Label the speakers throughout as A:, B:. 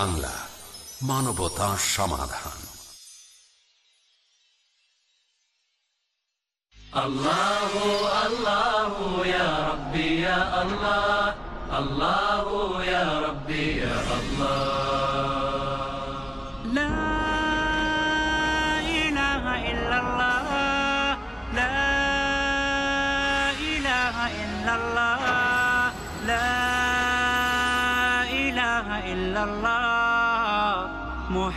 A: বাংলা মানবতা সমাধান
B: الله الله يا ربي يا الله الله يا ربي يا الله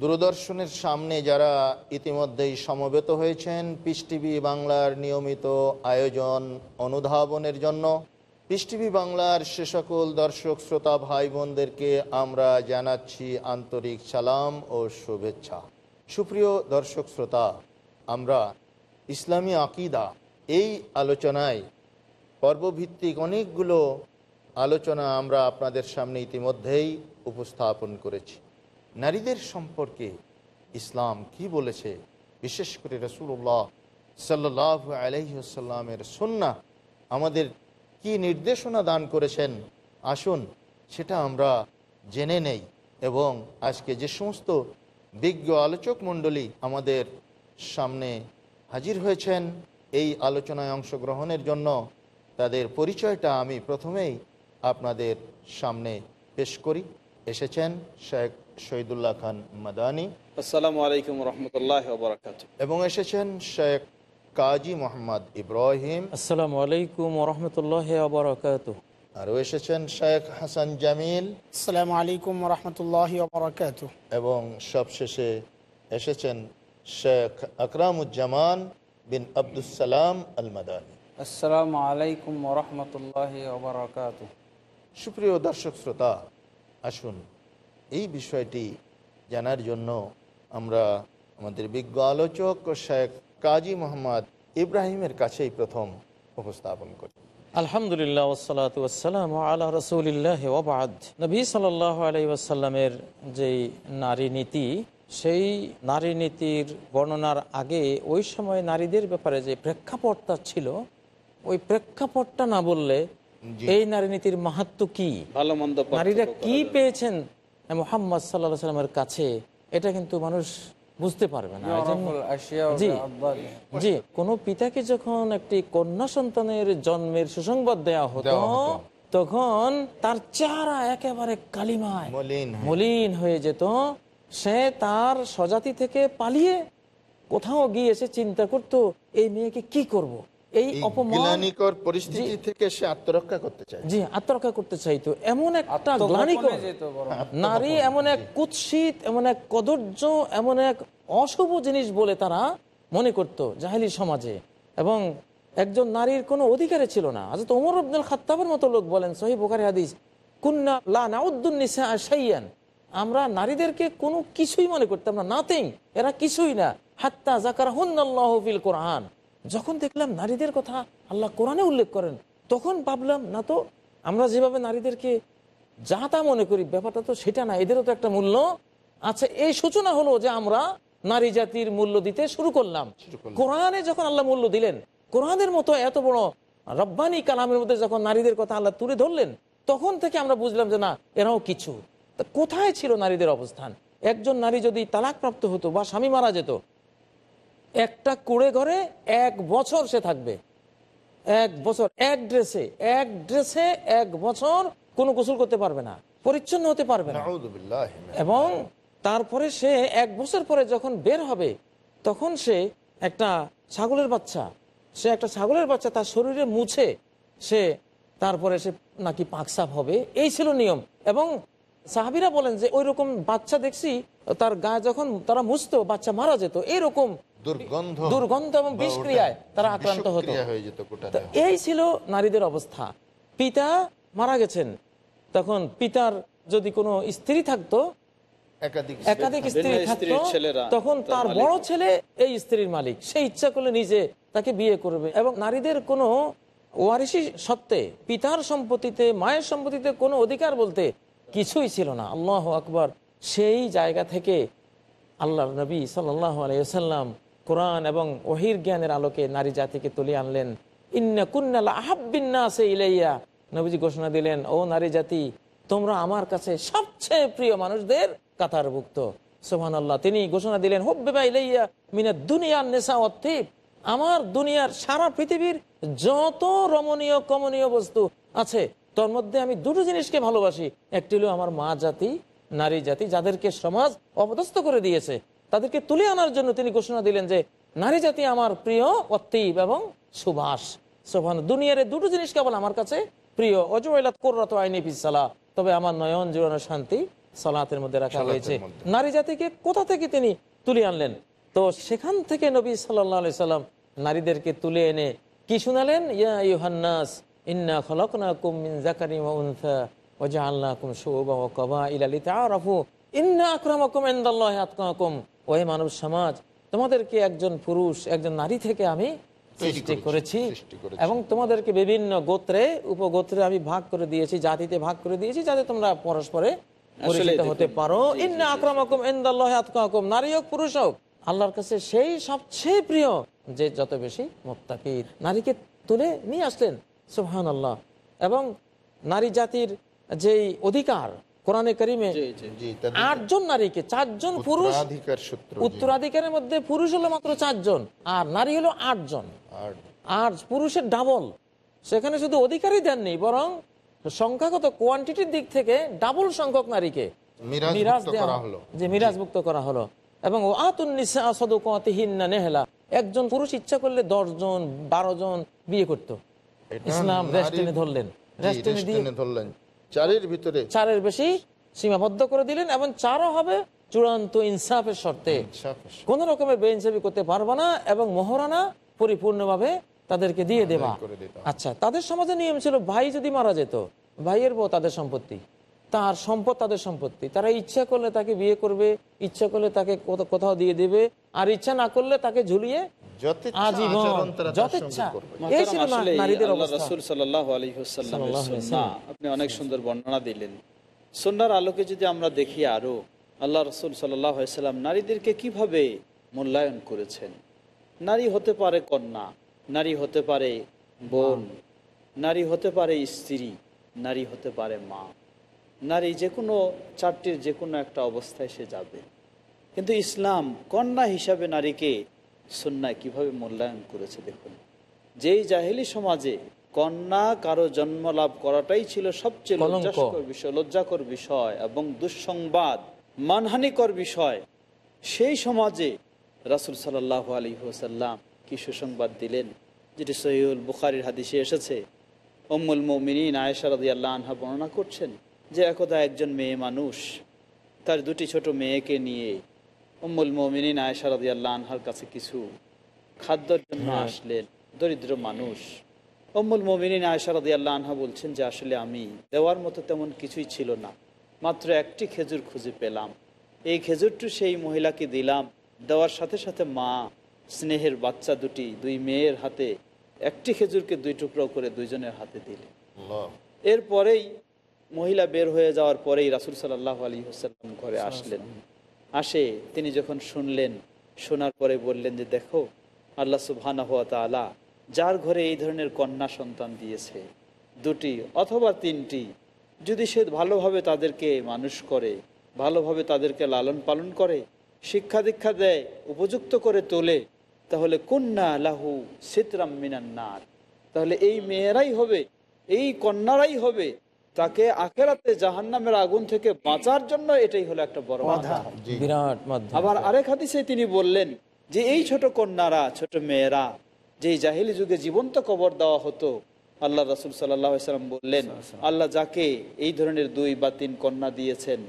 C: দূরদর্শনের সামনে যারা ইতিমধ্যেই সমবেত হয়েছেন, পিস বাংলার নিয়মিত আয়োজন অনুধাবনের জন্য, পিস বাংলার সে সকল দর্শক, শ্রোতা ভাই বোনদেরকে আমরা জানাচ্ছি আন্তরিক সালাম ও শুভেচ্ছা। সুপ্রিয় দর্শক, শ্রোতা, আমরা ইসলামী আকিদা এই আলোচনায় পর্বভিত্তিক অনেকগুলো আলোচনা আমরা আপনাদের সামনে ইতিমধ্যেই উপস্থাপন করেছি। নারীদের সম্পর্কে ইসলাম কি বলেছে? বিশেষ করে রসুল্লাহ সাল্লাহ আলহিসাল্লামের সন্না আমাদের কি নির্দেশনা দান করেছেন? আসুন, সেটা আমরা জেনে নেই এবং আজকে যে সমস্ত বিজ্ঞ আলোচক মণ্ডলী আমাদের সামনে হাজির হয়েছেন, এই আলোচনায় অংশগ্রহণের জন্য তাদের পরিচয়টা আমি প্রথমেই আপনাদের সামনে পেশ করি। এসেছেন শেখ শহীদুল্লাহ খান মাদানি।
D: আসসালামু আলাইকুম রহমতুল্লাহ বরকাত
C: এবং এসেছেন শেখ কাজী মোহাম্মদ ইব্রাহিম।
E: আসসালামু আলাইকুম রহমতুল্লাহ আবরকাত
C: আরও এসেছেন শেখ হাসান জামিল।
F: আসসালামু আলাইকুম রহমতুল্লাহ বরকাত
C: এবং সবশেষে এসেছেন শেখ আকরামুজ্জামান বিন আবদুসালাম আল মাদানী
G: আসসালামু আলাইকুম রহমতুল্লাহ ওবরাকাত
C: সুপ্রিয় দর্শক শ্রোতা আসুন এই বিষয়টি জানার জন্য আমরা আমাদের বিজ্ঞ আলোচক ও শেখ কাজী মোহাম্মদ ইব্রাহিমের কাছেই প্রথম উপস্থাপন করি।
E: আলহামদুলিল্লাহ ওসালাত ওয়াসালাম আল্লাহ রসুলিল্লাহ ওবাদ নবী সাল্লাহ আলাই ওয়াসাল্লামের যেই নারী নীতি সেই নারী নীতির বর্ণনার আগে ওই সময় নারীদের ব্যাপারে যে প্রেক্ষাপটটা ছিল ওই প্রেক্ষাপটটা না বললে এই নারী নীতির মাহাত্ম কি?
D: ভালো মন্দ
E: নারীরা কি পেয়েছেন? মোহাম্মদ সাল্লাহ সাল্লামের কাছে এটা কিন্তু মানুষ বুঝতে পারবে না। জি জি কোন পিতাকে যখন একটি কন্যা সন্তানের জন্মের সুসংবাদ দেওয়া হতো। তখন তার চেহারা একেবারে কালিমায়
C: মলিন হয়ে-
E: মলিন হয়ে যেত। সে তার স্বজাতি থেকে পালিয়ে কোথাও গিয়ে এসে চিন্তা করত এই মেয়েকে কি করব। এই
C: এই
E: অপমান
C: গ্লানিকর পরিস্থিতি থেকে সে আত্মরক্ষা করতে চায়।
E: জি আত্মরক্ষা করতে চাইতো এমন একটা গ্লানিকর নারী এমন এক কুৎসিত এমন এক কদর্য এমন এক অশুভ জিনিস বলে তারা মনে করত জাহেলি সমাজে। এবং একজন নারীর কোনো অধিকারে ছিল না। আজ ওমর আব্দুল খাত্তাবের মতো লোক বলেন সহি বোকারি হাদিস কুন্না লা নাউদ্দুন্নিসা আশাইয়ান আমরা নারীদেরকে কোনো কিছুই মনে করতাম না নাথিং এরা কিছুই না। হাত্তা জাকার হুন্নাল্লাহ ফিল কোরআন। যখন দেখলাম নারীদের কথা আল্লাহ কোরআনে উল্লেখ করেন তখন ভাবলাম না তো আমরা যেভাবে নারীদেরকে যা তা মনে করি ব্যাপারটা তো সেটা না এদেরও তো একটা মূল্য আচ্ছা এই সূচনা হলো যে আমরা নারী জাতির মূল্য দিতে শুরু করলাম। কোরআনে যখন আল্লাহ মূল্য দিলেন কোরআনের মতো এত বড় রব্বানি কালামের মধ্যে যখন নারীদের কথা আল্লাহ তুলে ধরলেন তখন থেকে আমরা বুঝলাম যে না এরাও কিছু। তা কোথায় ছিল নারীদের অবস্থান? একজন নারী যদি তালাকপ্রাপ্ত হতো বা স্বামী মারা যেত একটা কুড়ে ঘরে এক বছর সে থাকবে। এক বছর এক ড্রেসে এক ড্রেসে এক বছর কোনো গোসল করতে পারবে না পরিচ্ছন্ন হতে পারবে না। এবং তারপরে সে এক বছর পরে যখন বের হবে তখন সে একটা ছাগলের বাচ্চা সে একটা ছাগলের বাচ্চা তার শরীরে মুছে সে তারপরে সে নাকি পাকসাপ হবে এই ছিল নিয়ম। এবং সাহাবিরা বলেন যে ওই রকম বাচ্চা দেখছি তার গায়ে যখন তারা মুছতো বাচ্চা মারা যেত এইরকম
C: দুর্গন্ধ
E: দুর্গন্ধ এবং বিষক্রিয়ায় তারা আক্রান্ত হতো। এই ছিল নারীদের অবস্থা। পিতা মারা গেছেন। তখন পিতার যদি কোনো স্ত্রী থাকতো
C: একাধিক
E: স্ত্রী থাকতো। তখন
D: তার
E: তার বড় ছেলে এই স্ত্রীর মালিক। সে ইচ্ছা করলে নিজে তাকে বিয়ে করবে এবং নারীদের কোনো ওয়ারিসি সত্ত্বে পিতার সম্পত্তিতে মায়ের সম্পত্তিতে কোনো অধিকার বলতে কিছুই ছিল না। আল্লাহ আকবর। সেই জায়গা থেকে আল্লাহ নবী সাল্লাহ আলাইসাল্লাম কোরআন এবং ওহির জ্ঞানের আলোকে নারী জাতিকে তুলে আনলেন। ইন্না ইলাইয়া। নবীজি ঘোষণা দিলেন, ও নারী জাতি, তোমরা আমার কাছে সবচেয়ে প্রিয় মানুষদের কাতারভুক্ত। সোহান আল্লাহ তিনি ঘোষণা দিলেন হব্বেবা ইলাইয়া মিনা দুনিয়ার নেশা অর্থিপ আমার দুনিয়ার সারা পৃথিবীর যত রমণীয়, কমনীয় বস্তু আছে, তোর মধ্যে আমি দুটো জিনিসকে ভালোবাসি। একটি হলো আমার মা জাতি, নারী জাতি, যাদেরকে সমাজ অপদস্থ করে দিয়েছে। তাদেরকে তুলে আনার জন্য তিনি ঘোষণা দিলেন যে নারী জাতি আমার প্রিয় অতীব এবং সুবাস সোভান দুনিয়ার দুটো জিনিস কেবল আমার কাছে প্রিয়। অজয়লাত কোর্রাত আইনি পিসালা তবে আমার নয়ন জুড়ানো শান্তি সালাতের মধ্যে রাখা হয়েছে। নারী জাতিকে কোথা থেকে তিনি তুলে আনলেন? তো সেখান থেকে নবী সাল্লাহ আলি সাল্লাম নারীদেরকে তুলে এনে কি শুনালেন? ইয়া ইউহান্নাস ইন্না খলকনাকুম মিন যাকারিন ওয়া উনসা ওয়া জাআলনাকুম শুউবান ওয়া কবাইলা লিতাআরাফু। ইন্না আকরামাকুম ইনদাল্লাহি আতকাকুম। ওহে মানব সমাজ তোমাদেরকে একজন পুরুষ একজন নারী থেকে আমি সৃষ্টি করেছি এবং তোমাদেরকে বিভিন্ন গোত্রে উপগোত্রে আমি ভাগ করে দিয়েছি জাতিতে ভাগ করে দিয়েছি যাতে তোমরা পরস্পরে পরিচিত হতে পারো। ইন্না আকরামাকুম ইনদাল্লাহি নারী হোক পুরুষ হোক আল্লাহর কাছে সেই সবচেয়ে প্রিয় যে যত বেশি মোত্তাকি নারীকে তুলে নিয়ে আসলেন সুবহান আল্লাহ এবং নারী জাতির যেই অধিকার কোরআনে করিমে
D: জি জি।
C: জি তাদের
E: আটজন নারীকে চারজন পুরুষ। উত্তরাধিকারের মধ্যে পুরুষ হলো মাত্র চারজন আর নারী হলো আটজন।
C: আর
E: পুরুষের ডাবল। সেখানে শুধু অধিকারই দেননি বরং সংখ্যাগত কোয়ান্টিটির দিক থেকে ডাবল সংখ্যক নারীকে
C: মিরাজ
E: দেওয়া
C: করা হলো।
E: যে মিরাজ মুক্ত করা হলো। এবং ও আতুন্নিসা সদকাতিহিন্না নেহলা একজন পুরুষ ইচ্ছা করলে দশ জন বারো জন বিয়ে করত। ইসলাম রেস্টেনে ধরলেন। রেস্টেনে দিয়ে
C: ধরলেন। চারের ভিতরে।
E: চারের বেশি সীমাবদ্ধ করে দিলেন এবং চারও হবে চূড়ান্ত ইনসাফের শর্তে। কোন রকমের বেইনসাফি করতে পারবা না এবং মহারানা পরিপূর্ণভাবে তাদেরকে দিয়ে দেবা আচ্ছা তাদের সমাজে নিয়ম ছিল ভাই যদি মারা যেত ভাইয়ের বউ তাদের সম্পত্তি তার সম্পদ তাদের সম্পত্তি। তারা ইচ্ছা করলে তাকে বিয়ে করবে ইচ্ছা করলে তাকে কোথাও দিয়ে দেবে আর ইচ্ছা না করলে তাকে ঝুলিয়ে
D: আপনি অনেক সুন্দর বর্ণনা দিলেন। সুন্নাহর আলোকে যদি আমরা দেখি আরও আল্লাহ রসুল সাল্লাম নারীদেরকে কীভাবে মূল্যায়ন করেছেন? নারী হতে পারে কন্যা নারী হতে পারে বোন নারী হতে পারে স্ত্রী নারী হতে পারে মা। নারী যে কোনো চারটির যে কোনো একটা অবস্থায় সে যাবে। কিন্তু ইসলাম কন্যা হিসাবে নারীকে সন্ন্যায় কীভাবে মূল্যায়ন করেছে দেখুন যেই জাহেলি সমাজে কন্যা কারও জন্ম লাভ করাটাই ছিল সবচেয়ে। লজ্জাস্কর বিষয় লজ্জাকর বিষয় এবং দুঃসংবাদ মানহানিকর বিষয় সেই সমাজে রাসুল সাল্লাহ আলী হোসাল্লাম কি সুসংবাদ দিলেন যেটি সহিউল বুখারির হাদিসে এসেছে অম্মুল মমিনিন আয়েশা রাদি আল্লাহ আনহা বর্ণনা করছেন যে একদা একজন মেয়ে মানুষ তার দুটি ছোট মেয়েকে নিয়ে উম্মুল মমিনিন আয়েশা রাদি আল্লাহ আনহার কাছে কিছু খাদ্যর জন্য আসলেন। দরিদ্র মানুষ। অম্মুল মমিনিন আয়েশা রাদি আল্লাহ আনহা বলছেন যে আসলে আমি দেওয়ার মতো তেমন কিছুই ছিল না। মাত্র একটি খেজুর খুঁজে পেলাম। এই খেজুরটি সেই মহিলাকে দিলাম। দেওয়ার সাথে সাথে মা স্নেহের বাচ্চা দুটি দুই মেয়ের হাতে একটি খেজুরকে দুই টুকরো করে দুইজনের হাতে দিলেন। এরপরেই মহিলা বের হয়ে যাওয়ার পরেই রাসুল সাল্লাহ আলী হোসাল্লাম ঘরে আসলেন। আসে, তিনি যখন শুনলেন, শোনার পরে বললেন যে, দেখো, আল্লাহ সুবহানা হাত তালা যার ঘরে এই ধরনের কন্যা সন্তান দিয়েছে, দুটি অথবা তিনটি, যদি সে ভালোভাবে তাদেরকে মানুষ করে, ভালোভাবে তাদেরকে লালন পালন করে, শিক্ষা দীক্ষা দেয়, উপযুক্ত করে তোলে, তাহলে কন্যা লাহু সিতরাম মিনান্নার তাহলে এই মেয়েরাই হবে, এই কন্যারাই হবে তাকে আখেরাতে জাহান্নামের আগুন থেকে বাঁচার জন্য এটাই হলো একটা বড় বাধা।
E: বিরাট
D: আবার আরেক হাদিসে তিনি বললেন যে এই ছোট কন্যারা ছোট মেয়েরা যে জাহিলি যুগে জীবন্ত কবর দেওয়া হতো আল্লাহ রাসুল সাল্লাম বললেন আল্লাহ যাকে এই ধরনের দুই বা তিন কন্যা দিয়েছেন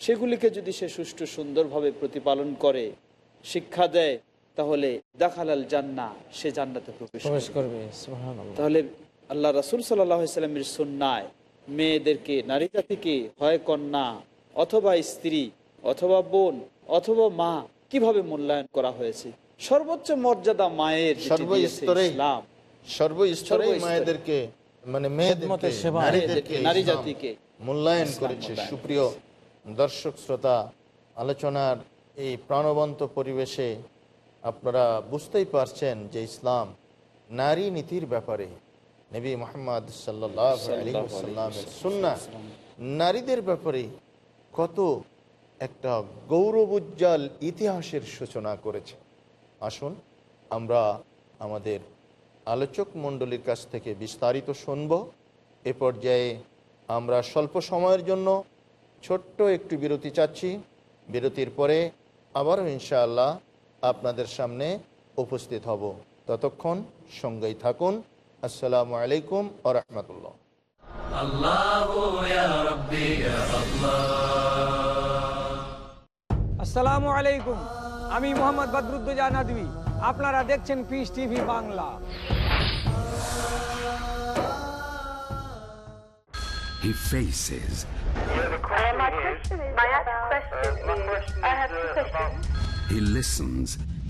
D: সেগুলিকে যদি সে সুষ্ঠু সুন্দরভাবে প্রতিপালন করে শিক্ষা দেয় তাহলে দেখালাল জান্না সে জান্নাতে প্রবেশ করবে।
E: করবে
D: তাহলে আল্লাহ রাসুল সাল্লাহ সাল্লামের সুন্নায় মেয়েদেরকে নারী জাতিকে হয় কন্যা অথবা স্ত্রী অথবা বোন অথবা মা কীভাবে মূল্যায়ন করা হয়েছে? সর্বোচ্চ মর্যাদা মায়ের ইসলাম।
C: সর্বস্তরে
D: সর্বস্তরে।
C: মায়েদেরকে মানে মেয়েদেরকে নারীদেরকে
D: নারী জাতিকে
C: মূল্যায়ন করেছে। সুপ্রিয় দর্শক শ্রোতা আলোচনার এই প্রাণবন্ত পরিবেশে আপনারা বুঝতেই পারছেন যে ইসলাম নারী নীতির ব্যাপারে নবী মোহাম্মদ সাল্লাহ সুন্না নারীদের ব্যাপারে কত একটা গৌরবোজ্জ্বল ইতিহাসের সূচনা করেছে। আসুন আমরা আমাদের আলোচক মণ্ডলীর কাছ থেকে বিস্তারিত শুনব। এ পর্যায়ে আমরা স্বল্প সময়ের জন্য ছোট্ট একটু বিরতি চাচ্ছি। বিরতির পরে আবারও ইনশাআল্লাহ আপনাদের সামনে উপস্থিত হব। ততক্ষণ সঙ্গেই থাকুন। আসসালামু আলাইকুম আ রহমতুল্লাহ।
H: আসসালামু আলাইকুম। আমি মোহাম্মদ বদরুদ্দোজা আপনারা দেখছেন Peace TV Bangla.
A: He faces. He listens.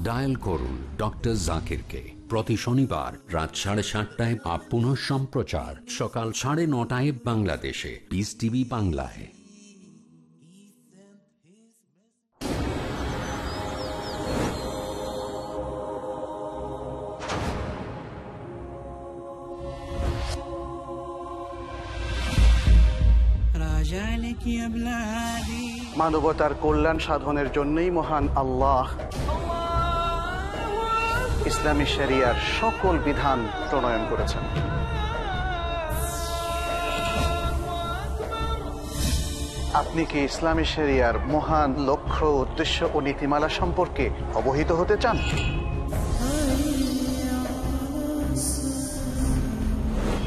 A: dial করুন ডক্টর জাকিরকে। প্রতি শনিবার রাত সাড়ে সাতটায় বা পুনঃ সম্প্রচার সকাল সাড়ে নটায় বাংলাদেশে। বিস টিভি বাংলায়।
I: মানবতার কল্যাণ সাধনের জন্যই মহান আল্লাহ। ইসলামী শরিয়ার সকল বিধান প্রণয়ন করেছেন। আপনি কি ইসলামী শরিয়ার মহান লক্ষ্য, উদ্দেশ্য ও নীতিমালা সম্পর্কে অবহিত হতে চান?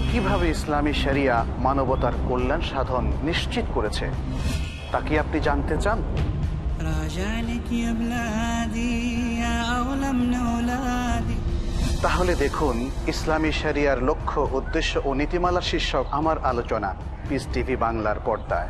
I: কীভাবে ইসলামী শরিয়া মানবতার কল্যাণ সাধন নিশ্চিত করেছে, তা কি আপনি জানতে চান?
J: রাজা
I: তাহলে দেখুন, ইসলামী শরিয়ার লক্ষ্য, উদ্দেশ্য ও নীতিমালা শীর্ষক আমার আলোচনা। পিস টিভি বাংলার পর্দায়।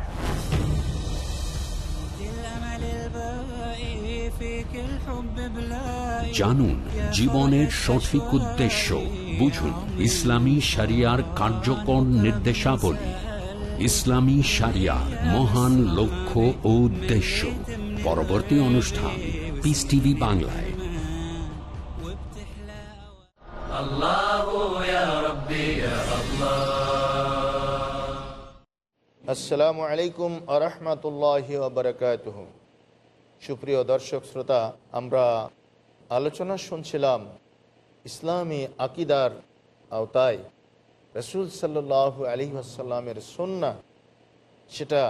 A: জানুন, জীবনের সঠিক উদ্দেশ্য, বুঝুন, ইসলামী সারিয়ার কার্যকর নির্দেশাবলী। ইসলামী সারিয়া মহান লক্ষ্য ও উদ্দেশ্য। পরবর্তী অনুষ্ঠান পিস টিভি বাংলায়।
C: আসসালামু আলাইকুম আরহামতুল্লাহ বারকাতুহ। সুপ্রিয় দর্শক শ্রোতা, আমরা আলোচনা শুনছিলাম ইসলামী আকিদার আওতায়। রসুল সাল্লাহ আলী আসাল্লামের সন্না সেটা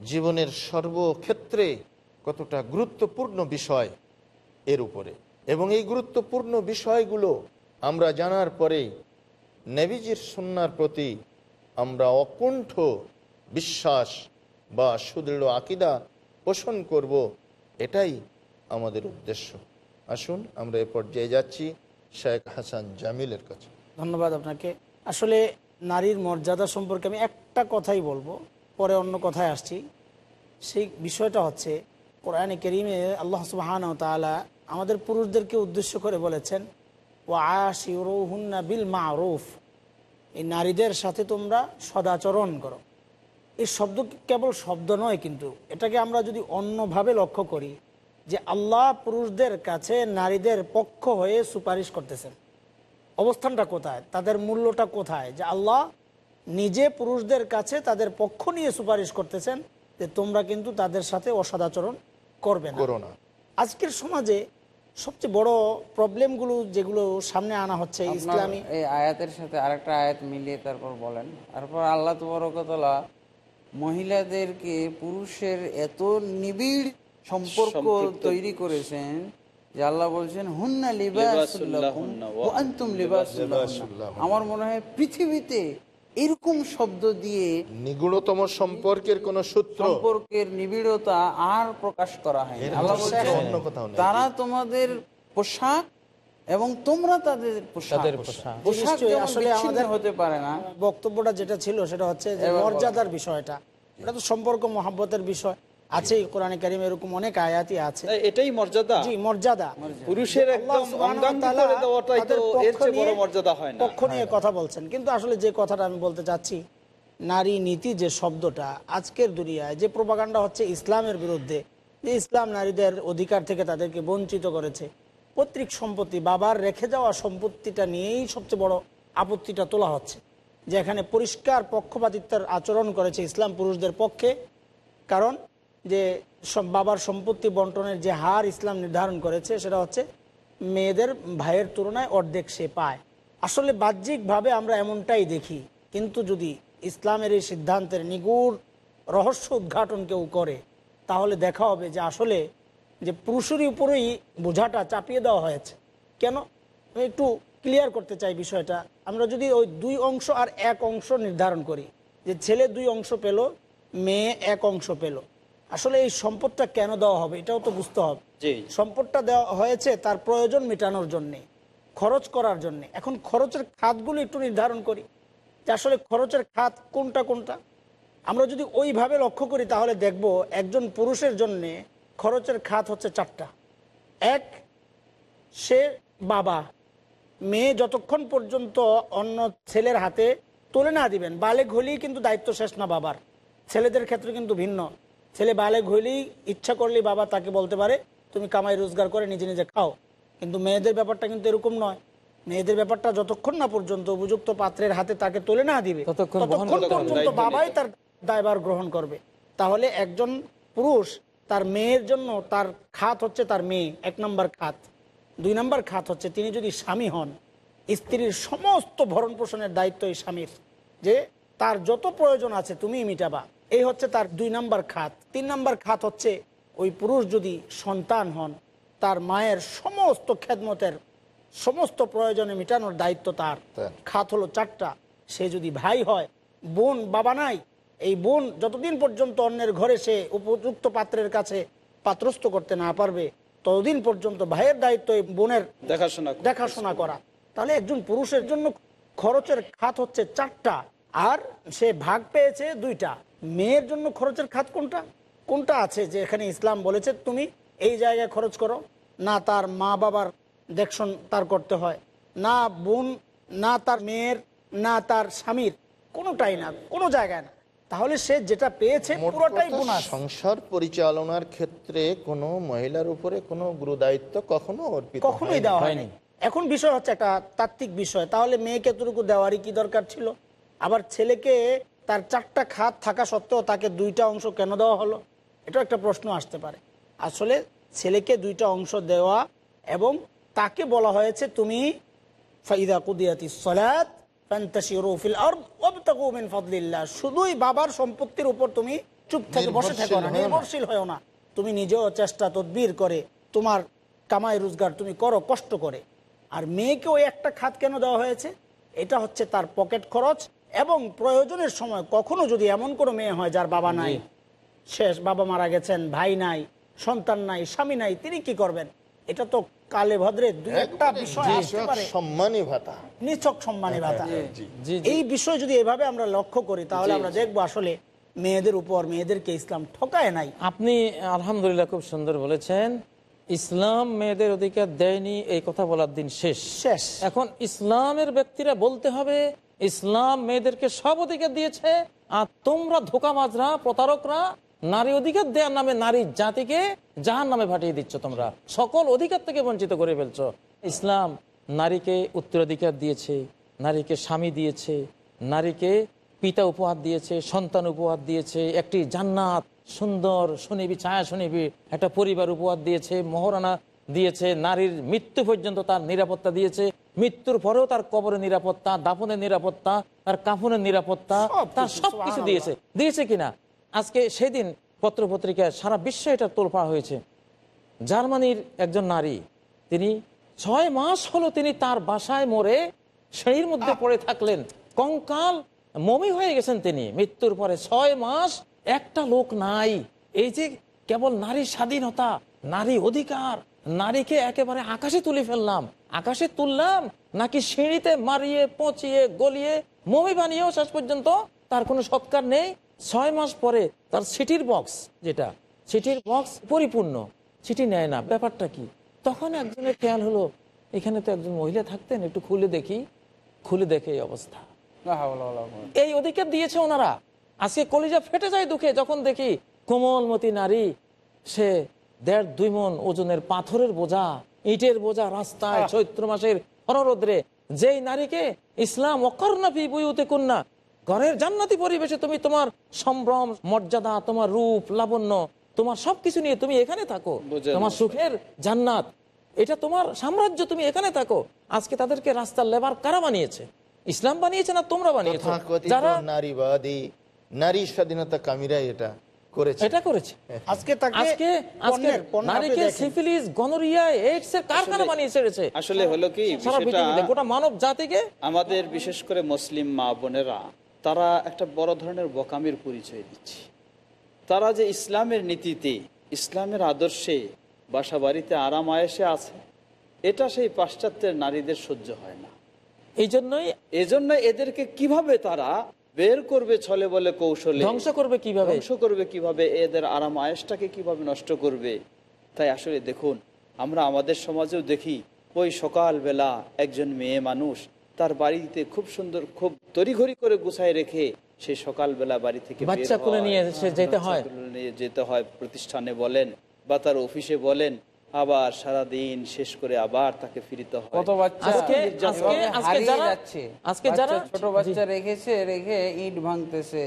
C: জীবনের সর্বক্ষেত্রে কতটা গুরুত্বপূর্ণ বিষয় এর উপরে। এবং এই গুরুত্বপূর্ণ বিষয়গুলো আমরা জানার পরে নেবিজির সন্ন্যার প্রতি আমরা অকুণ্ঠ বিশ্বাস বা সুদৃঢ় আকিদা পোষণ করব, এটাই আমাদের উদ্দেশ্য। আসুন, আমরা এ পর্যায়ে যাচ্ছি শেখ হাসান জামিলের কাছে।
F: ধন্যবাদ আপনাকে। আসলে নারীর মর্যাদা সম্পর্কে আমি একটা কথাই বলব, পরে অন্য কথায় আসছি। সেই বিষয়টা হচ্ছে, কোরআনে কেরিমে আল্লাহ সুবাহান তালা আমাদের পুরুষদেরকে উদ্দেশ্য করে বলেছেন ও আশিউরুহুন্না বিল মারুফ। এই নারীদের সাথে তোমরা সদাচরণ করো। এই শব্দ কেবল শব্দ নয় কিন্তু এটাকে আমরা যদি অন্যভাবে লক্ষ্য করি যে আল্লাহ পুরুষদের কাছে নারীদের পক্ষ হয়ে সুপারিশ করতেছেন। অবস্থানটা কোথায়? তাদের মূল্যটা কোথায়? যে আল্লাহ নিজে পুরুষদের কাছে তাদের পক্ষ নিয়ে সুপারিশ করতেছেন যে তোমরা কিন্তু তাদের সাথে অসদাচরণ করবে না।
C: না।
F: আজকের সমাজে সবচেয়ে বড় প্রবলেমগুলো যেগুলো সামনে আনা হচ্ছে ইসলামী
G: এই আয়াতের সাথে আরেকটা আয়াত মিলিয়ে তারপর বলেন। তারপর আল্লাহ তবরকতলা মহিলাদেরকে পুরুষের এত নিবিড় সম্পর্ক তৈরি করেছেন যে আল্লাহ বলছেন হুন্না লিবাসুল্লাহুম আমার মনে হয় পৃথিবীতে এরকম শব্দ দিয়ে
C: নিগুড়তম সম্পর্কের কোন সূত্র
G: সম্পর্কের নিবিড়তা আর প্রকাশ করা হয়
C: এর
G: আল্লাহ
C: চেয়ে
G: বলছেন
C: অন্য কোথাও
G: তারা তোমাদের পোশাক এবং তোমরা তাদের পোশাক।
F: আসলে আমাদের
G: হতে পারে না
F: বক্তব্যটা যেটা ছিল সেটা হচ্ছে যে মর্যাদার বিষয়টা। এটা তো সম্পর্ক মহাব্বতের বিষয়। আছেই কোরআনে কারিম এরকম অনেক আয়াতই আছে।
D: এটাই মর্যাদা।
F: জি মর্যাদা।
D: পুরুষের একদম দেওয়াটাই তো এর চেয়ে বড় মর্যাদা হয় না।
F: পক্ষ নিয়ে কথা বলছেন। কিন্তু আসলে যে কথাটা আমি বলতে চাচ্ছি নারী নীতি যে শব্দটা আজকের দুনিয়ায় যে প্রপাগান্ডা হচ্ছে ইসলামের বিরুদ্ধে যে ইসলাম নারীদের অধিকার থেকে তাদেরকে বঞ্চিত করেছে পৈতৃক সম্পত্তি, বাবার রেখে যাওয়া সম্পত্তিটা নিয়েই সবচেয়ে বড় আপত্তিটা তোলা হচ্ছে যে এখানে পরিষ্কার পক্ষপাতিত্বের আচরণ করেছে ইসলাম পুরুষদের পক্ষে। কারণ যে বাবার সম্পত্তি বন্টনের যে হার ইসলাম নির্ধারণ করেছে, সেটা হচ্ছে মেয়েদের ভাইয়ের তুলনায় অর্ধেক সে পায়। আসলে বাহ্যিকভাবে আমরা এমনটাই দেখি, কিন্তু যদি ইসলামের এই সিদ্ধান্তের নিগুড় রহস্য উদ্ঘাটন কেউ করে, তাহলে দেখা হবে যে আসলে যে পুরুষেরই উপরেই বোঝাটা চাপিয়ে দেওয়া হয়েছে। কেন? আমি একটু ক্লিয়ার করতে চাই বিষয়টা। আমরা যদি ওই দুই অংশ আর এক অংশ নির্ধারণ করি যে ছেলে দুই অংশ পেল মেয়ে এক অংশ পেল আসলে এই সম্পদটা কেন দেওয়া হবে এটাও তো বুঝতে হবে।
D: জি।
F: সম্পদটা দেওয়া হয়েছে তার প্রয়োজন মেটানোর জন্যে খরচ করার জন্য। এখন খরচের খাতগুলো একটু নির্ধারণ করি যে আসলে খরচের খাত কোনটা কোনটা। আমরা যদি ওইভাবে লক্ষ্য করি তাহলে দেখব একজন পুরুষের জন্যে খরচের খাত হচ্ছে চারটা। এক সে বাবা মেয়ে যতক্ষণ পর্যন্ত অন্য ছেলের হাতে তুলে না দিবেন বালেক হলেই কিন্তু দায়িত্ব শেষ না বাবার। ছেলেদের ক্ষেত্রে কিন্তু ভিন্ন। ছেলে বালেক হইলেই ইচ্ছা করলেই বাবা তাকে বলতে পারে তুমি কামাই রোজগার করে নিজে নিজে খাও। কিন্তু মেয়েদের ব্যাপারটা কিন্তু এরকম নয়। মেয়েদের ব্যাপারটা যতক্ষণ না পর্যন্ত উপযুক্ত পাত্রের হাতে তাকে তুলে না দিবে
E: ততক্ষণ।
F: পর্যন্ত বাবাই তার দায়ভার গ্রহণ করবে। তাহলে একজন পুরুষ তার মেয়ের জন্য তার খাত হচ্ছে তার মেয়ে এক নম্বর খাত। দুই নম্বর খাত হচ্ছে তিনি যদি স্বামী হন স্ত্রীর সমস্ত ভরণ পোষণের দায়িত্ব এই স্বামীর যে তার যত প্রয়োজন আছে তুমি মিটাবা। এই হচ্ছে তার দুই নম্বর খাত। তিন নম্বর খাত হচ্ছে ওই পুরুষ যদি সন্তান হন তার মায়ের সমস্ত খেদমতের সমস্ত প্রয়োজনে মেটানোর দায়িত্ব তার।
C: তার।
F: খাত হলো চারটা। সে যদি ভাই হয় বোন বাবা নাই এই বোন যতদিন পর্যন্ত অন্যের ঘরে সে উপযুক্ত পাত্রের কাছে পাত্রস্থ করতে না পারবে ততদিন পর্যন্ত ভাইয়ের দায়িত্ব এই বোনের
D: দেখাশোনা
F: দেখাশোনা করা। তাহলে একজন পুরুষের জন্য খরচের খাত হচ্ছে চারটা আর সে ভাগ পেয়েছে দুইটা। মেয়ের জন্য খরচের খাত কোনটা? কোনটা আছে যে এখানে ইসলাম বলেছে তুমি এই জায়গায় খরচ করো? না তার মা বাবার দেখশন তার করতে হয় না বোন না তার মেয়ের না তার স্বামীর। কোনোটাই না কোনো জায়গায় না। তাহলে সে যেটা পেয়েছে পুরোটাই বোনাস।
C: সংসার পরিচালনার ক্ষেত্রে কোনো মহিলার উপরে কোনো গুরুদায়িত্ব কখনো অর্পিত
F: কখনোই দেওয়া হয়নি। এখন বিষয় হচ্ছে একটা তাত্ত্বিক বিষয়। তাহলে মেয়েকে এতটুকু দেওয়ারই কি দরকার ছিল? আবার ছেলেকে তার চারটা খাত থাকা সত্ত্বেও তাকে দুইটা অংশ কেন দেওয়া হলো? এটা একটা প্রশ্ন আসতে পারে। আসলে ছেলেকে দুইটা অংশ দেওয়া এবং তাকে বলা হয়েছে তুমি ফাইদা কুদিয়াতি সলাত শুধুই বাবার সম্পত্তির উপর তুমি চুপ থেকে বসে থেকো না
C: নির্ভরশীল না।
F: না। তুমি নিজেও চেষ্টা তদবির করে তোমার কামাই রোজগার তুমি করো কষ্ট করে। আর মেয়েকে ওই একটা খাত কেন দেওয়া হয়েছে? এটা হচ্ছে তার পকেট খরচ এবং প্রয়োজনের সময় কখনো যদি এমন কোনো মেয়ে হয় যার বাবা নাই শেষ বাবা মারা গেছেন ভাই নাই সন্তান নাই স্বামী নাই তিনি কি করবেন? এটা তো কালে ভদ্রে দুই একটা বিষয় আসতে পারে।
C: সম্মানী ভাতা।
F: নিছক সম্মানী ভাতা।
E: জি
F: এই বিষয় যদি এভাবে আমরা লক্ষ্য করি তাহলে আমরা দেখব আসলে মেয়েদের উপর মেয়েদেরকে ইসলাম ঠকায় নাই।
E: আপনি আলহামদুলিল্লাহ খুব সুন্দর বলেছেন। ইসলাম মেয়েদের অধিকার দেয়নি এই কথা বলার দিন শেষ।
F: শেষ।
E: এখন ইসলামের ব্যক্তিরা বলতে হবে ইসলাম মেয়েদেরকে সব অধিকার দিয়েছে আর তোমরা ধোকাবাজরা প্রতারকরা নারী অধিকার দেওয়ার নামে নারী জাতিকে জাহান নামে ভাটিয়ে দিচ্ছ তোমরা। সকল অধিকার থেকে বঞ্চিত করে ফেলছো। ইসলাম নারীকে উত্তরাধিকার দিয়েছে নারীকে স্বামী দিয়েছে নারীকে পিতা উপহার দিয়েছে সন্তান উপহার দিয়েছে একটি জান্নাত সুন্দর শুনিবি ছায়া শুনিবি একটা পরিবার উপহার দিয়েছে মহারানা দিয়েছে নারীর মৃত্যু পর্যন্ত তার নিরাপত্তা দিয়েছে মৃত্যুর পরেও তার কবরের নিরাপত্তা দাফনের নিরাপত্তা তার কাফনের নিরাপত্তা তার
F: কিছু,
E: সব কিছু
F: সুবহানাল্লাহ।
E: দিয়েছে। দিয়েছে কিনা? আজকে সেদিন পত্রপত্রিকায় সারা বিশ্বে এটা তোলপাড় হয়েছে। জার্মানির একজন নারী তিনি ছয় মাস হলো তিনি তার বাসায় মরে সিঁড়ির মধ্যে পড়ে থাকলেন। কঙ্কাল মমি হয়ে গেছেন তিনি। মৃত্যুর পরে ছয় মাস একটা লোক নাই। এই যে কেবল নারীর স্বাধীনতা নারী অধিকার নারীকে একেবারে আকাশে তুলে ফেললাম। আকাশে তুললাম নাকি সিঁড়িতে মারিয়ে পচিয়ে গলিয়ে মমি বানিয়েও শেষ পর্যন্ত তার কোনো সৎকার নেই? ছয় মাস পরে তার সিটির বক্স যেটা সিটির বক্স পরিপূর্ণ। চিঠি নেয় না ব্যাপারটা কি? তখন একজনের খেয়াল হলো এখানে তো একজন মহিলা থাকতেন একটু খুলে দেখি খুলে দেখে এই অবস্থা। এই অধিকার দিয়েছে ওনারা। আজকে কলিজা ফেটে যায় দুঃখে যখন দেখি কোমলমতি নারী সে দেড় দুই মন ওজনের পাথরের বোঝা ইটের বোঝা রাস্তায় চৈত্র মাসের হররোদ্রে যেই নারীকে ইসলাম অকর্ণাপি বুয়ুতে কন্যা ঘরের জান্নাতি পরিবেশে তুমি তোমার সম্ভ্রম মর্যাদা তোমার রূপ লাবণ্য তোমার সবকিছু নিয়ে তুমি এখানে থাকো। তোমার সুখের জান্নাত এটা তোমার সাম্রাজ্য তুমি এখানে থাকো। আজকে তাদেরকে রাস্তার লেবার কারা বানিয়েছে? ইসলাম বানিয়েছে না তোমরা বানিয়েছো? যারা
C: নারীবাদী নারী স্বাধীনতা কামীরা এটা করেছে।
E: এটা করেছে।
F: আজকে
E: আজকে আজকে
F: পণ্যের- পণ্য আপনি
E: নারীকে সিফিলিস গনোরিয়া এইডস এর কারখানা বানিয়ে ছেড়েছে।
D: আসলে হলো কি
E: গোটা মানব জাতিকে
D: আমাদের বিশেষ করে মুসলিম মা বোনেরা তারা একটা বড় ধরনের বোকামির পরিচয় দিচ্ছে। তারা যে ইসলামের নীতিতে ইসলামের আদর্শে বাসা বাড়িতে আরাম আয়েসে আছে এটা সেই পাশ্চাত্যের নারীদের সহ্য হয় না।
E: এই জন্যই
D: এজন্য এদেরকে কীভাবে তারা বের করবে ছলে বলে কৌশলে
E: ধ্বংস করবে কীভাবে?
D: ধ্বংস করবে কীভাবে এদের আরাম আয়েসটাকে কীভাবে নষ্ট করবে? তাই আসলে দেখুন আমরা আমাদের সমাজেও দেখি ওই সকালবেলা একজন মেয়ে মানুষ তার বাড়িতে খুব সুন্দর খুব তড়িঘড়ি করে গুছায় রেখে সে সকালবেলা বাড়ি থেকে
E: বাচ্চা কোলে নিয়ে যেতে হয়?
D: নিয়ে যেতে হয় প্রতিষ্ঠানে বলেন বা তার অফিসে বলেন। আবার সারা দিন শেষ করে আবার তাকে ফিরিতে হয়।
G: কত বাচ্চা?
E: আজকে- আজকে- আজকে
G: হারিয়ে
E: যারা-
G: যাচ্ছে
E: আজকে যারা-
G: ছোট বাচ্চা রেখেছে রেখে ইট ভাঙতেছে।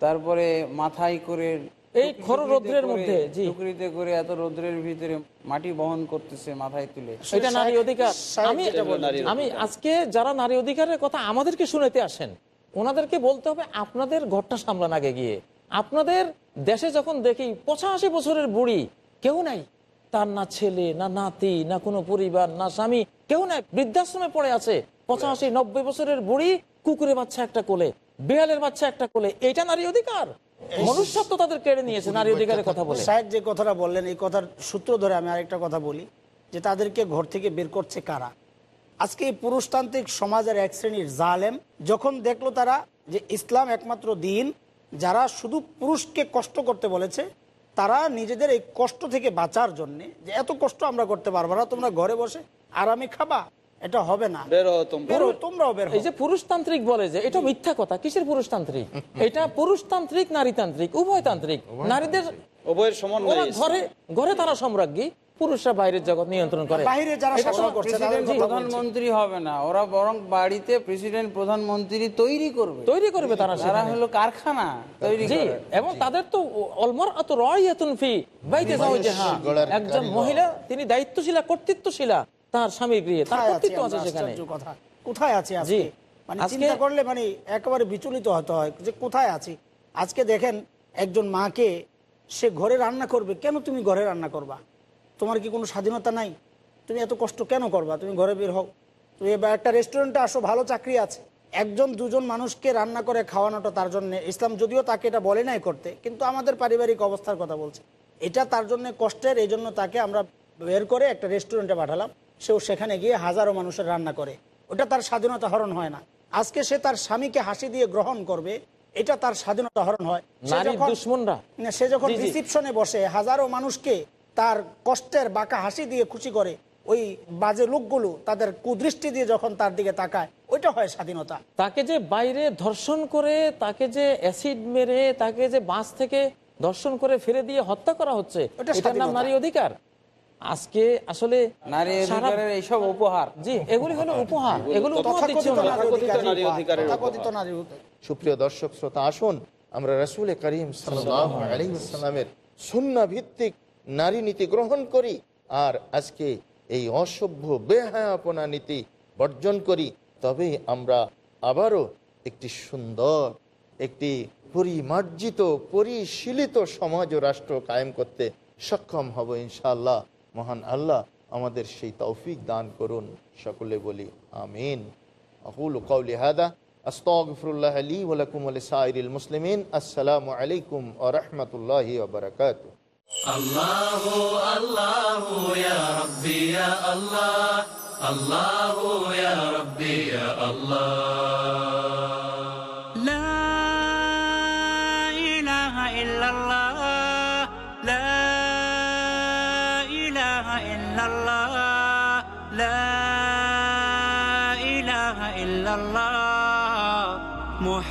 G: তারপরে মাথায় করে
E: এই খর রৌদ্রের মধ্যে, জি।
G: টুকরিতে করে এত রৌদ্রের ভিতরে মাটি বহন করতেছে মাথায় তুলে।
E: এটা নারী অধিকার। আমি আমি আজকে যারা নারী অধিকারের কথা আমাদেরকে শুনেতে আসেন ওনাদেরকে বলতে হবে আপনাদের ঘরটা সামলান আগে গিয়ে। আপনাদের দেশে যখন দেখি পঁচাশি বছরের বুড়ি কেউ নাই। তার না ছেলে না নাতি না কোনো পরিবার না স্বামী কেউ নাই। বৃদ্ধাশ্রমে পড়ে আছে পঁচাশি নব্বই বছরের বুড়ি কুকুরের বাচ্চা একটা কোলে বিড়ালের বাচ্চা একটা কোলে। এটা নারী অধিকার। মনুষ্যত্ব তাদের কেড়ে নিয়েছে নারী অধিকারের কথা বলে।
F: সাহেব যে কথাটা বললেন এই কথার সূত্র ধরে আমি আরেকটা কথা বলি যে তাদেরকে ঘর থেকে বের করছে কারা? আজকে এই পুরুষতান্ত্রিক সমাজের এক শ্রেণির জালেম যখন দেখল তারা যে ইসলাম একমাত্র দিন যারা শুধু পুরুষকে কষ্ট করতে বলেছে তারা নিজেদের এই কষ্ট থেকে বাঁচার জন্যে যে এত কষ্ট আমরা করতে পারব না তোমরা ঘরে বসে আরামে খাবা এটা হবে না।
D: বেরো তোমরা।
F: বেরো তোমরাও বের
E: এই যে পুরুষতান্ত্রিক বলে যে এটা মিথ্যা কথা কিসের পুরুষতান্ত্রিক? এটা পুরুষতান্ত্রিক নারীতান্ত্রিক উভয়তান্ত্রিক। নারীদের
D: উভয়ের সমন্বয়
E: ঘরে ঘরে তারা সম্রাজ্ঞী পুরুষরা বাইরের জগৎ নিয়ন্ত্রণ করে।
F: বাইরে যারা শাসন করছে।
G: প্রধানমন্ত্রী হবে না ওরা বরং বাড়িতে প্রেসিডেন্ট প্রধানমন্ত্রী তৈরি করবে।
E: তৈরি করবে তারা
G: তারা
E: সেখানে।
G: হলো কারখানা তৈরি করে
E: এবং তাদের তো অলমর এত রয়াতুন ফি বাইতে যাওয়াজহা
C: গলার
E: একজন মহিলা তিনি দায়িত্বশীলা কর্তৃত্বশীলা। তার স্বামীর গৃহে তার কর্তৃত্ব আছে সেখানে।
F: কথা। কোথায় আছে
E: জি।
F: মানে চিন্তা করলে মানে একেবারে বিচলিত হতে হয় যে কোথায় আছি? আজকে দেখেন একজন মাকে সে ঘরে রান্না করবে। কেন তুমি ঘরে রান্না করবা? তোমার কি কোনো স্বাধীনতা নাই? তুমি এত কষ্ট কেন করবা? তুমি ঘরে বের হও। তুমি এবার একটা রেস্টুরেন্টে আসো ভালো চাকরি আছে। একজন দুজন মানুষকে রান্না করে খাওয়ানোটা তার জন্য। ইসলাম যদিও তাকে এটা বলে নাই করতে কিন্তু আমাদের পারিবারিক অবস্থার কথা বলছে। এটা তার জন্য কষ্টের এই জন্য তাকে আমরা বের করে একটা রেস্টুরেন্টে পাঠালাম। সেও সেখানে গিয়ে হাজারো মানুষের রান্না করে। ওটা তার স্বাধীনতা হরণ হয় না। আজকে সে তার স্বামীকে হাসি দিয়ে গ্রহণ করবে এটা তার স্বাধীনতা হরণ হয়। সে যখন-। রিসিপশনে বসে হাজারো মানুষকে তার কষ্টের বাঁকা হাসি দিয়ে খুশি করে ওই বাজে লোকগুলো তাদের কুদৃষ্টি দিয়ে যখন তার দিকে তাকায় ওইটা হয় স্বাধীনতা।
E: তাকে যে বাইরে ধর্ষণ করে তাকে যে অ্যাসিড মেরে তাকে যে বাস থেকে ধর্ষণ করে ফেলে দিয়ে হত্যা করা হচ্ছে এটার নাম নারী অধিকার? আজকে আসলে
G: নারী অধিকারের এইসব উপহার।
E: জি এগুলি হলো উপহার এগুলো।
C: সুপ্রিয় দর্শক শ্রোতা আসুন আমরা রসুল করিম সাল্লামের সুন্না ভিত্তিক নারী নীতি গ্রহণ করি আর আজকে এই অসভ্য বেহায়াপনা নীতি বর্জন করি। তবেই আমরা আবারও একটি সুন্দর একটি পরিমার্জিত পরিশীলিত সমাজ ও রাষ্ট্র কায়েম করতে সক্ষম হব ইনশাআল্লাহ। মহান আল্লাহ আমাদের সেই তৌফিক দান করুন সকলে বলি আমিন আকুল কৌলি হাদা আস্তগফিরুল্লাহ আলী ওয়ালাকুম সাইরিল মুসলিমিন আসসালামু আলাইকুম ওয়া রাহমাতুল্লাহি ওয়া বারাকাতুহু
B: الله الله يا ربي يا الله الله يا ربي يا الله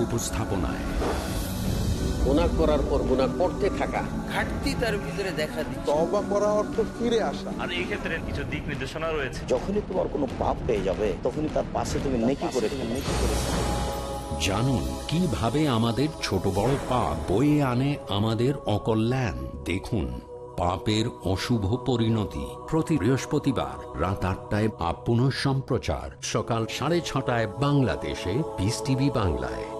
A: উপস্থাপনায়।
K: গুনাহ করার পর গুনাহ করতে থাকা।
G: ঘাটতি তার ভিতরে দেখা দিচ্ছে।
L: তবা করা অর্থ ফিরে আসা।
M: আর এই ক্ষেত্রে কিছু দিক নির্দেশনা রয়েছে।
K: যখনই তোমার কোনো পাপ পেয়ে যাবে তখনই তার পাশে তুমি নেকি করে নেকি করে
A: জানুন কীভাবে আমাদের ছোট বড় পাপ বয়ে আনে আমাদের অকল্যাণ? দেখুন পাপের অশুভ পরিণতি। প্রতি বৃহস্পতিবার রাত আটটায় আপ পুনঃ সম্প্রচার। সকাল সাড়ে ছটায় বাংলাদেশে পিস টিভি বাংলায়।